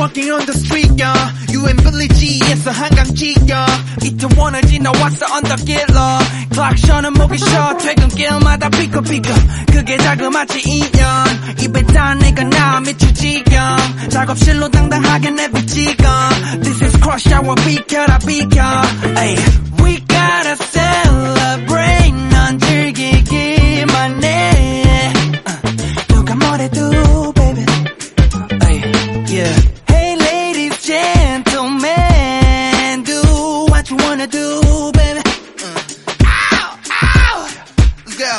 walking on the street, yeah. You ain't Billy G에서 한강지, yeah. 이태원을 지나왔어 언덕길로. 클락션은 목이 쉬어. 퇴근길마다 삐걱삐걱. 그게 자그마치 인연. 입에 단 내가 나 미칠 지경. 작업실로 당당하게 내비치고. This is crush hour 비켜라 비켜. Ay, we gentlemen, do what you wanna do, baby. Ow, ow. Let's go.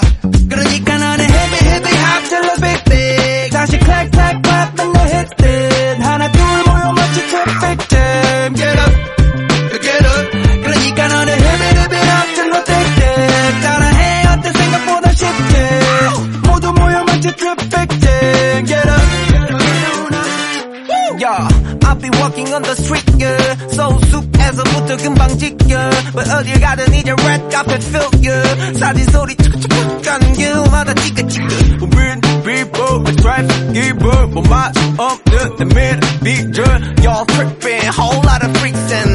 그러니까 너는 heavy, heavy, hop till the big, big. 다시 clack, clack, clap, and the hit it. 하나, 둘, 모여 마치 traffic jam. Get up, get up. 그러니까 너는 heavy, heavy, hop till the big, big. 따라해, 어때 생각보다 쉽지. 모두 모여 마치 traffic jam. I'll be walking on the street, yeah. So 숲에서부터 금방 지겨. But 어딜 가든 이제 red carpet feel, yeah. 사진 소리 축축축 가는 길마다 찌끄찌끄. 우린 people, the traffic giver 뭐맛 없는 내밀 비전 Y'all tripping, whole lot of freaks and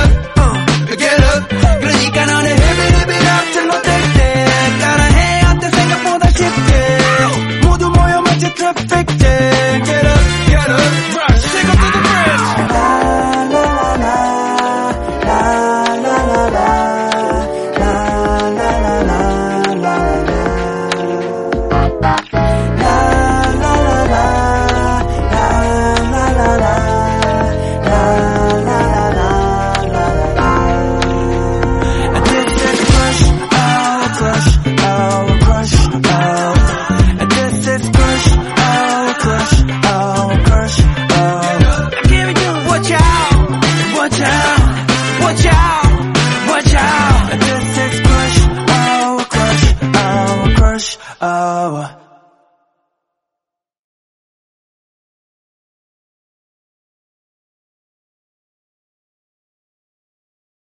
downtown.